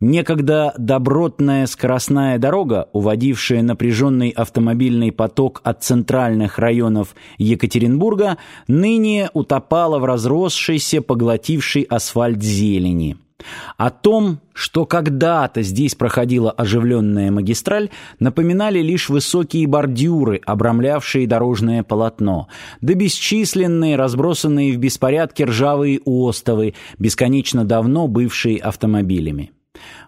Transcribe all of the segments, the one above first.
Некогда добротная скоростная дорога, уводившая напряженный автомобильный поток от центральных районов Екатеринбурга, ныне утопала в разросшейся, поглотившей асфальт зелени. О том, что когда-то здесь проходила оживленная магистраль, напоминали лишь высокие бордюры, обрамлявшие дорожное полотно, да бесчисленные, разбросанные в беспорядке ржавые остовы, бесконечно давно бывшие автомобилями.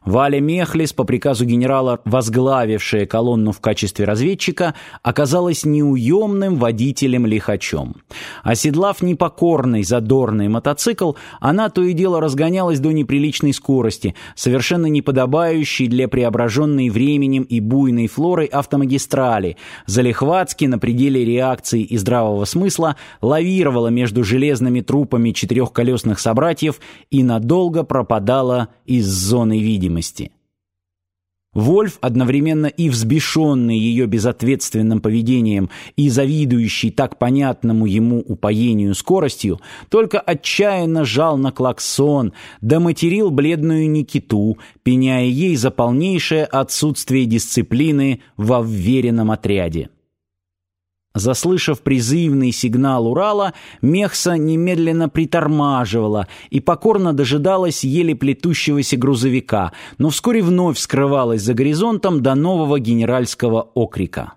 Валя Мехлис, по приказу генерала, возглавившая колонну в качестве разведчика, оказалась неуемным водителем-лихачом. Оседлав непокорный задорный мотоцикл, она то и дело разгонялась до неприличной скорости, совершенно неподобающей для преображенной временем и буйной флорой автомагистрали, залихватски на пределе реакции и здравого смысла лавировала между железными трупами четырехколесных собратьев и надолго пропадала из зоны видимости. Вольф, одновременно и взбешенный ее безответственным поведением и завидующий так понятному ему упоению скоростью, только отчаянно жал на клаксон, да материл бледную Никиту, пеняя ей за полнейшее отсутствие дисциплины во вверенном отряде. Заслышав призывный сигнал Урала, Мехса немедленно притормаживала и покорно дожидалась еле плетущегося грузовика, но вскоре вновь скрывалась за горизонтом до нового генеральского окрика.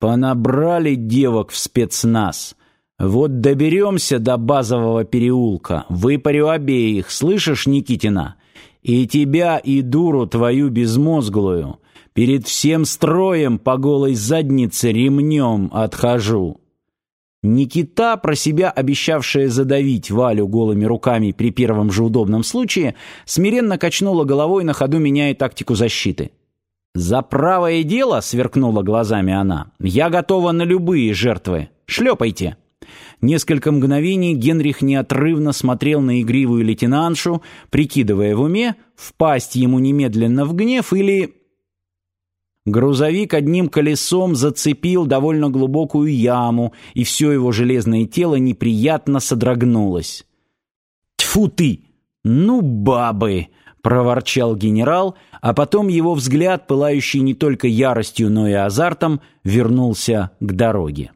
«Понабрали девок в спецназ. Вот доберемся до базового переулка, выпарю обеих, слышишь, Никитина? И тебя, и дуру твою безмозглую». Перед всем строем по голой заднице ремнем отхожу. Никита, про себя обещавшая задавить Валю голыми руками при первом же удобном случае, смиренно качнула головой на ходу, меняя тактику защиты. «За правое дело», — сверкнула глазами она, — «я готова на любые жертвы. Шлепайте». Несколько мгновений Генрих неотрывно смотрел на игривую лейтенантшу, прикидывая в уме, впасть ему немедленно в гнев или Грузовик одним колесом зацепил довольно глубокую яму, и все его железное тело неприятно содрогнулось. «Тьфу ты! Ну, бабы!» — проворчал генерал, а потом его взгляд, пылающий не только яростью, но и азартом, вернулся к дороге.